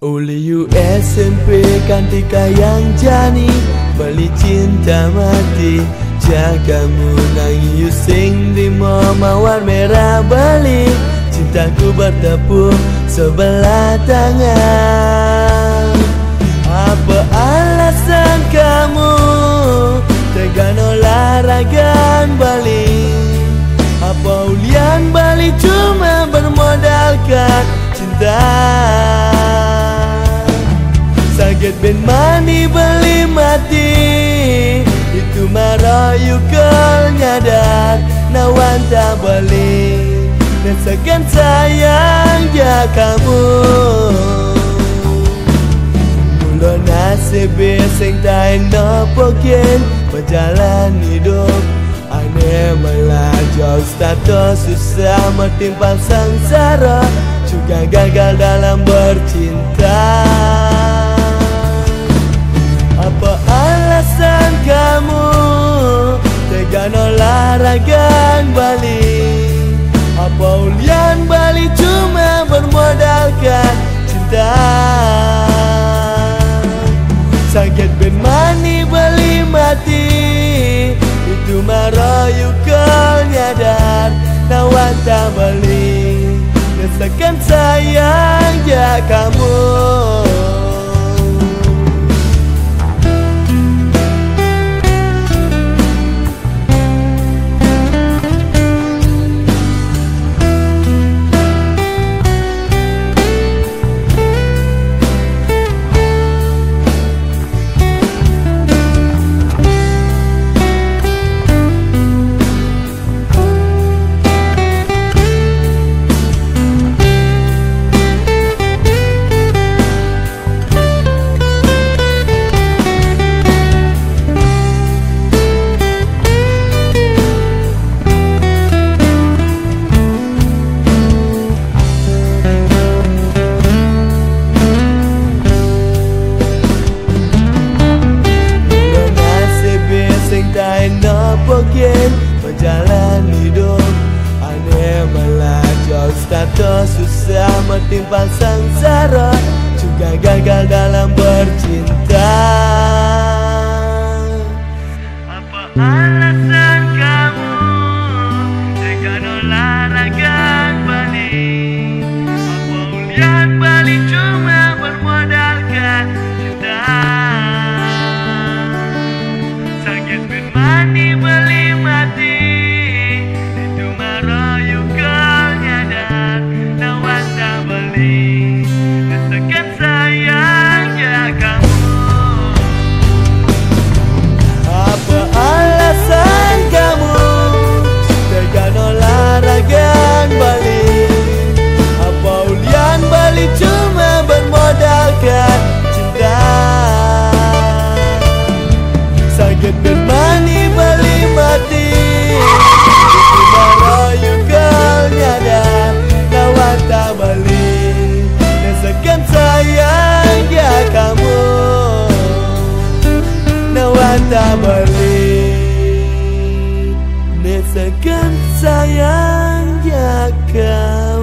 Oleh SMP kantika yang jani Beli cinta mati. Jagamu nangis sing di mawar merah bali Cintaku bertepuk sebelah tangan Sakit ben mani beli mati. Itu marayu kel nyadar Nawan tak beli Dan sayang ya kamu. Mula nasib sing tak enak pokin. Berjalan hidup. Aneh melajau status susah metimpang sengsara. Juga gagal dalam bercinta apa alasan kamu Tegan olahraga Bali? Apa ulian Bali cuma bermodalkan cinta? Sakit ben mani Bali mati Itu marayu kau nyadar Nawan tak beli. Desakan sayang ya kamu susah menimpa sengsara Juga gagal dalam bercinta. Apa alasan kamu Dengan olahraga balik Apa ulian balik cuma bermodalkan cinta? Sakit bermandi balik Segan sayang ya jaga